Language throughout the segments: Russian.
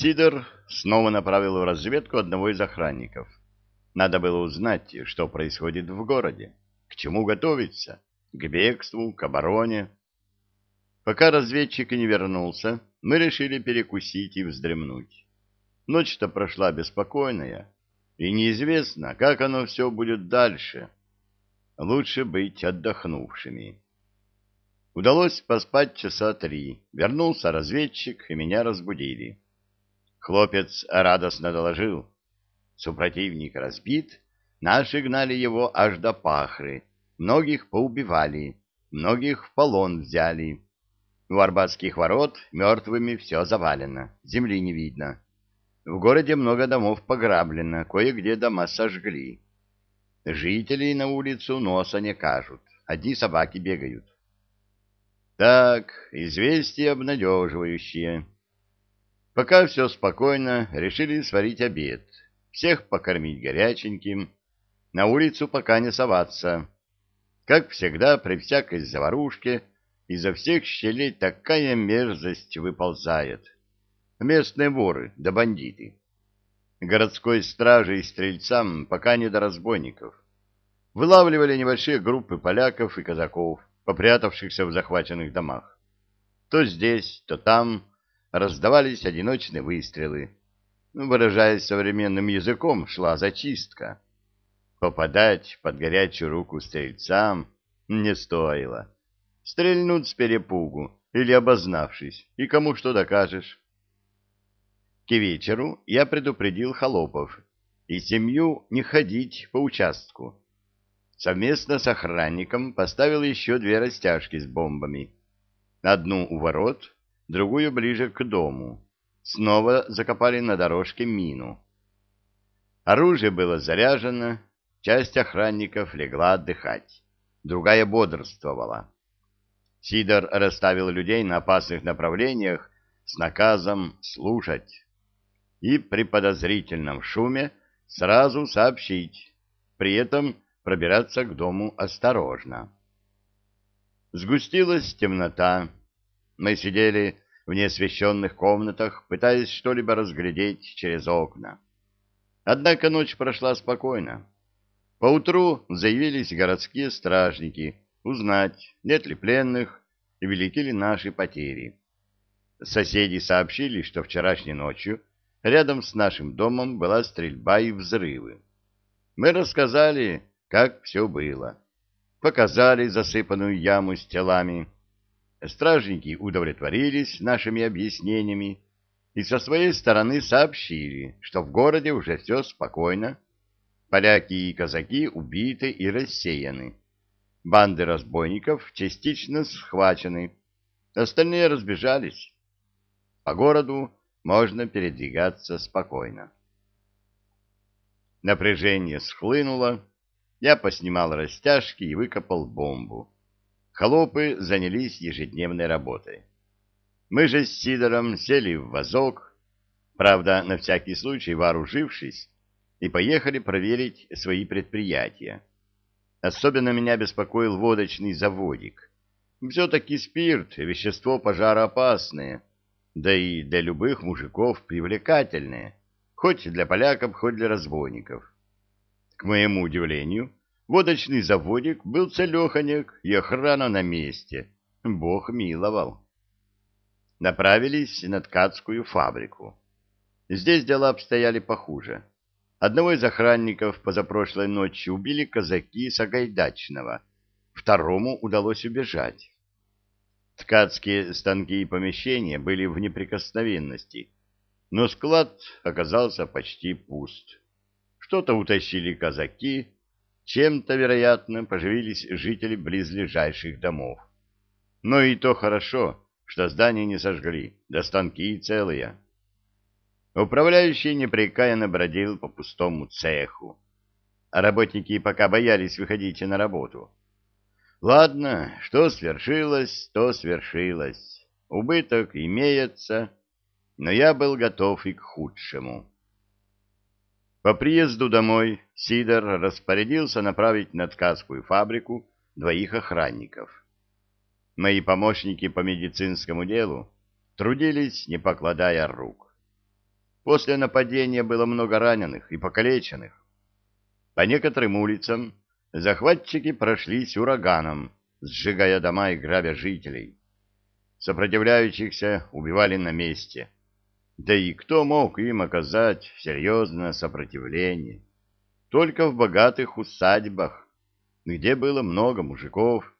Сидор снова направил в разведку одного из охранников. Надо было узнать, что происходит в городе, к чему готовиться, к бегству, к обороне. Пока разведчик не вернулся, мы решили перекусить и вздремнуть. Ночь-то прошла беспокойная, и неизвестно, как оно все будет дальше. Лучше быть отдохнувшими. Удалось поспать часа три. Вернулся разведчик, и меня разбудили. Хлопец радостно доложил. Супротивник разбит, наши гнали его аж до Пахры, многих поубивали, многих в полон взяли. У Арбатских ворот мертвыми все завалено, земли не видно. В городе много домов пограблено, кое-где дома сожгли. Жителей на улицу носа не кажут, одни собаки бегают. Так, известия обнадеживающие. Пока все спокойно, решили сварить обед, всех покормить горяченьким, на улицу пока не соваться. Как всегда, при всякой заварушке изо всех щелей такая мерзость выползает. Местные воры да бандиты. Городской страже и стрельцам пока не до разбойников. Вылавливали небольшие группы поляков и казаков, попрятавшихся в захваченных домах. То здесь, то там раздавались одиночные выстрелы. Выражаясь современным языком, шла зачистка. Попадать под горячую руку стрельцам не стоило. Стрельнут с перепугу или обознавшись, и кому что докажешь. К вечеру я предупредил холопов и семью не ходить по участку. Совместно с охранником поставил еще две растяжки с бомбами. Одну у ворот, другую ближе к дому. Снова закопали на дорожке мину. Оружие было заряжено, часть охранников легла отдыхать, другая бодрствовала. Сидор расставил людей на опасных направлениях с наказом слушать и при подозрительном шуме сразу сообщить, при этом пробираться к дому осторожно. Сгустилась темнота, мы сидели в неосвещенных комнатах, пытаясь что-либо разглядеть через окна. Однако ночь прошла спокойно. Поутру заявились городские стражники узнать, нет ли пленных и велики ли наши потери. Соседи сообщили, что вчерашней ночью рядом с нашим домом была стрельба и взрывы. Мы рассказали, как все было. Показали засыпанную яму с телами, Стражники удовлетворились нашими объяснениями и со своей стороны сообщили, что в городе уже все спокойно. Поляки и казаки убиты и рассеяны. Банды разбойников частично схвачены, остальные разбежались. По городу можно передвигаться спокойно. Напряжение схлынуло, я поснимал растяжки и выкопал бомбу. Холопы занялись ежедневной работой. Мы же с Сидором сели в вазок, правда, на всякий случай вооружившись, и поехали проверить свои предприятия. Особенно меня беспокоил водочный заводик. Все-таки спирт — вещество пожароопасное, да и для любых мужиков привлекательное, хоть для поляков, хоть для разбойников. К моему удивлению, Водочный заводик был целеханек, и охрана на месте. Бог миловал. Направились на ткацкую фабрику. Здесь дела обстояли похуже. Одного из охранников позапрошлой ночью убили казаки Сагайдачного, второму удалось убежать. Ткацкие станки и помещения были в неприкосновенности, но склад оказался почти пуст. Что-то утащили казаки, чем-то, вероятно, поживились жители близлежащих домов. Но и то хорошо, что здание не сожгли, да станки целые. Управляющий непрекаянно бродил по пустому цеху, а работники пока боялись выходить на работу. Ладно, что свершилось, то свершилось. Убыток имеется, но я был готов и к худшему. По приезду домой Сидор распорядился направить на ткацкую фабрику двоих охранников. Мои помощники по медицинскому делу трудились, не покладая рук. после нападения было много раненых и покалеченных. По некоторым улицам захватчики прошлись ураганом, сжигая дома и грабя жителей. Сопротивляющихся убивали на месте. Да и кто мог им оказать серьезное сопротивление? Только в богатых усадьбах, где было много мужиков,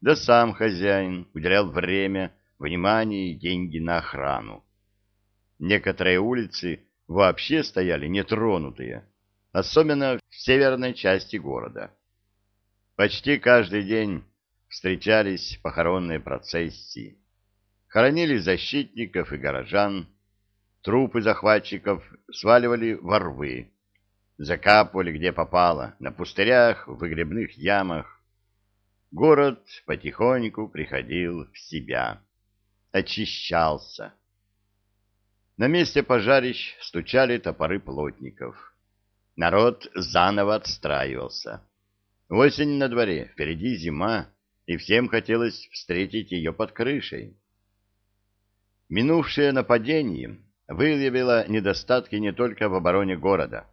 да сам хозяин уделял время, внимание и деньги на охрану. Некоторые улицы вообще стояли нетронутые, особенно в северной части города. Почти каждый день встречались похоронные процессии. Хоронили защитников и горожан, трупы захватчиков сваливали во рвы, закапывали где попало, на пустырях, в выгребных ямах. Город потихоньку приходил в себя, очищался. На месте пожарищ стучали топоры плотников. Народ заново отстраивался. Осень на дворе, впереди зима, и всем хотелось встретить ее под крышей. Минувшее нападение выявило недостатки не только в обороне города,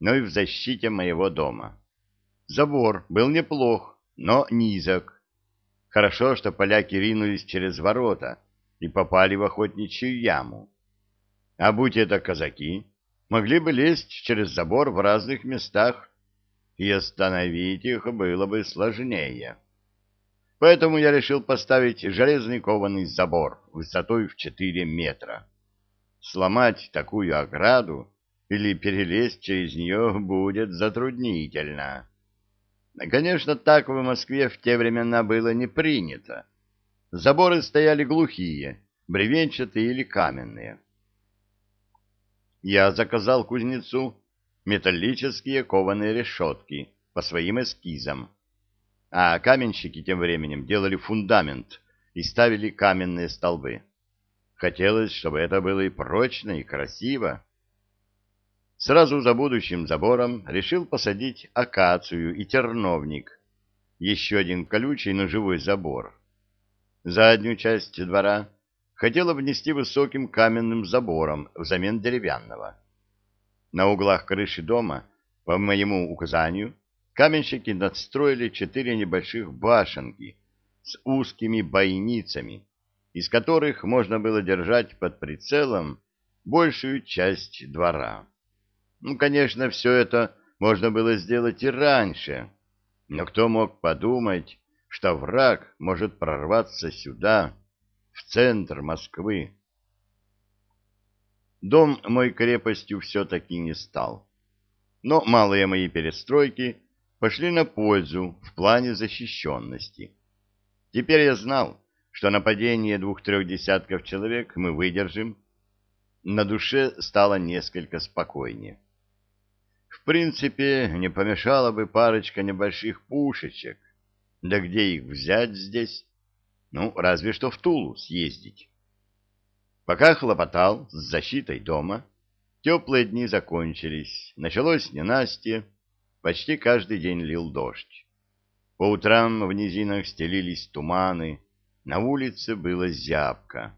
но и в защите моего дома. Забор был неплох, но низок. Хорошо, что поляки ринулись через ворота и попали в охотничью яму. А будь это казаки, могли бы лезть через забор в разных местах, и остановить их было бы сложнее. Поэтому я решил поставить железный кованый забор высотой в 4 метра. Сломать такую ограду или перелезть через нее будет затруднительно. Конечно, так в Москве в те времена было не принято. Заборы стояли глухие, бревенчатые или каменные. Я заказал кузнецу металлические кованые решетки по своим эскизам. А каменщики тем временем делали фундамент и ставили каменные столбы. Хотелось, чтобы это было и прочно, и красиво. Сразу за будущим забором решил посадить акацию и терновник. Еще один колючий, но живой забор. Заднюю часть двора хотела внести высоким каменным забором взамен деревянного. На углах крыши дома, по моему указанию, каменщики надстроили четыре небольших башенки с узкими бойницами, из которых можно было держать под прицелом большую часть двора. Ну, конечно, все это можно было сделать и раньше, но кто мог подумать, что враг может прорваться сюда, в центр Москвы, Дом мой крепостью все-таки не стал. Но малые мои перестройки пошли на пользу в плане защищенности. Теперь я знал, что нападение двух-трех десятков человек мы выдержим. На душе стало несколько спокойнее. В принципе, не помешала бы парочка небольших пушечек. Да где их взять здесь? Ну, разве что в Тулу съездить. Пока хлопотал с защитой дома, теплые дни закончились, началось ненастье, почти каждый день лил дождь. По утрам в низинах стелились туманы, на улице было зябко.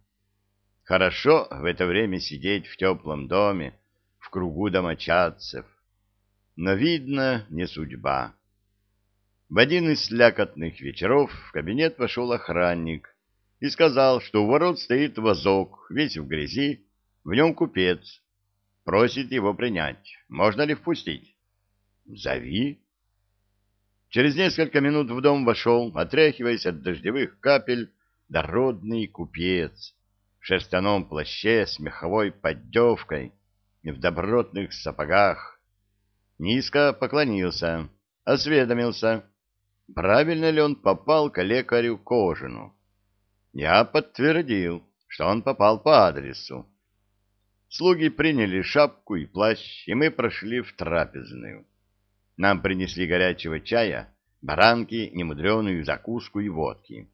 Хорошо в это время сидеть в теплом доме, в кругу домочадцев. Но, видно, не судьба. В один из слякотных вечеров в кабинет вошел охранник и сказал, что у ворот стоит вазок, весь в грязи, в нем купец. Просит его принять. Можно ли впустить? Зови. Через несколько минут в дом вошел, отряхиваясь от дождевых капель, дородный купец в шерстяном плаще с меховой поддевкой и в добротных сапогах. Низко поклонился, осведомился, правильно ли он попал к лекарю Кожину. Я подтвердил, что он попал по адресу. Слуги приняли шапку и плащ, и мы прошли в трапезную. Нам принесли горячего чая, баранки, немудреную закуску и водки.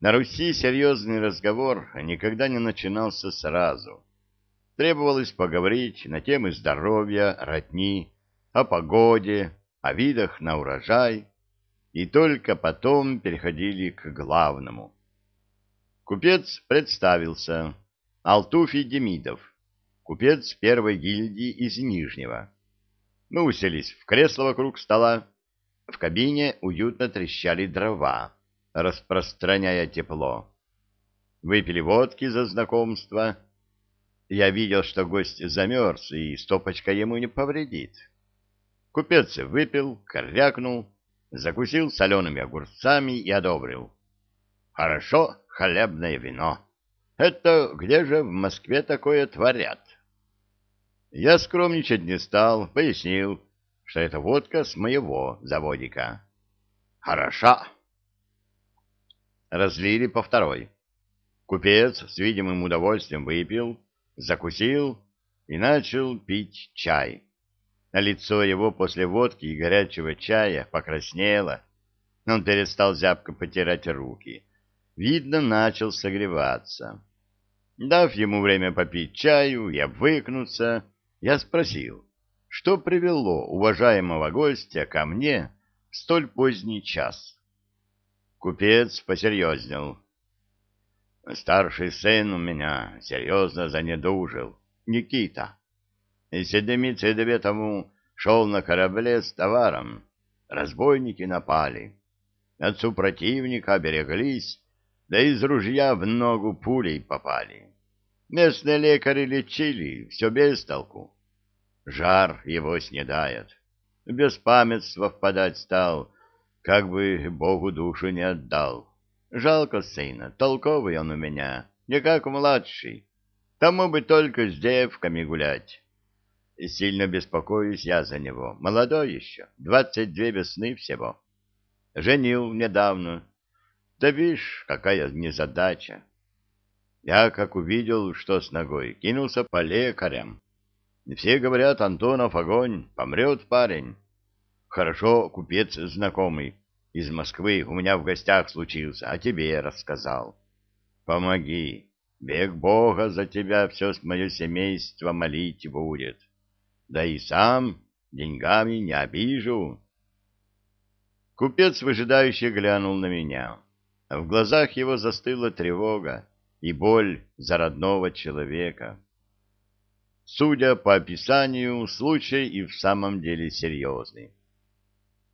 На Руси серьезный разговор никогда не начинался сразу. Требовалось поговорить на темы здоровья, родни, о погоде, о видах на урожай, и только потом переходили к главному — Купец представился. Алтуфий Демидов, купец первой гильдии из Нижнего. Мы уселись в кресло вокруг стола. В кабине уютно трещали дрова, распространяя тепло. Выпили водки за знакомство. Я видел, что гость замерз, и стопочка ему не повредит. Купец выпил, корякнул, закусил солеными огурцами и одобрил. Хорошо хлебное вино. Это где же в Москве такое творят? Я скромничать не стал, пояснил, что это водка с моего заводика. Хороша. Разлили по второй. Купец с видимым удовольствием выпил, закусил и начал пить чай. На лицо его после водки и горячего чая покраснело. Он перестал зябко потирать руки. Видно, начал согреваться. Дав ему время попить чаю и обвыкнуться, я спросил, что привело уважаемого гостя ко мне в столь поздний час. Купец посерьезнел. Старший сын у меня серьезно занедужил, Никита. И седмицы две тому шел на корабле с товаром. Разбойники напали. Отцу противника береглись, да из ружья в ногу пулей попали. Местные лекари лечили, все без толку. Жар его снедает. Без памятства впадать стал, как бы Богу душу не отдал. Жалко сына, толковый он у меня, не как младший. Тому бы только с девками гулять. Сильно беспокоюсь я за него. Молодой еще, двадцать две весны всего. Женил недавно. Да видишь, какая незадача. Я, как увидел, что с ногой, кинулся по лекарям. Все говорят, Антонов огонь, помрет парень. Хорошо, купец знакомый из Москвы у меня в гостях случился, а тебе рассказал. Помоги, бег Бога за тебя все мое семейство молить будет. Да и сам деньгами не обижу. Купец выжидающе глянул на меня. В глазах его застыла тревога и боль за родного человека. Судя по описанию, случай и в самом деле серьезный.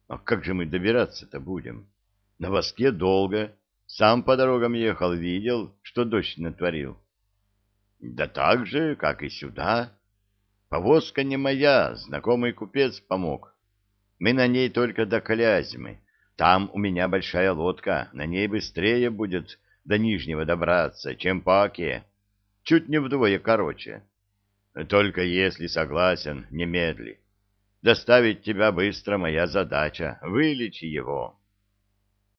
А как же мы добираться-то будем? На воске долго. Сам по дорогам ехал, видел, что дождь натворил. Да так же, как и сюда. Повозка не моя, знакомый купец помог. Мы на ней только до Клязьмы. Там у меня большая лодка, на ней быстрее будет до Нижнего добраться, чем по Оке. Чуть не вдвое короче. Только если согласен, немедли. Доставить тебя быстро моя задача. Вылечи его.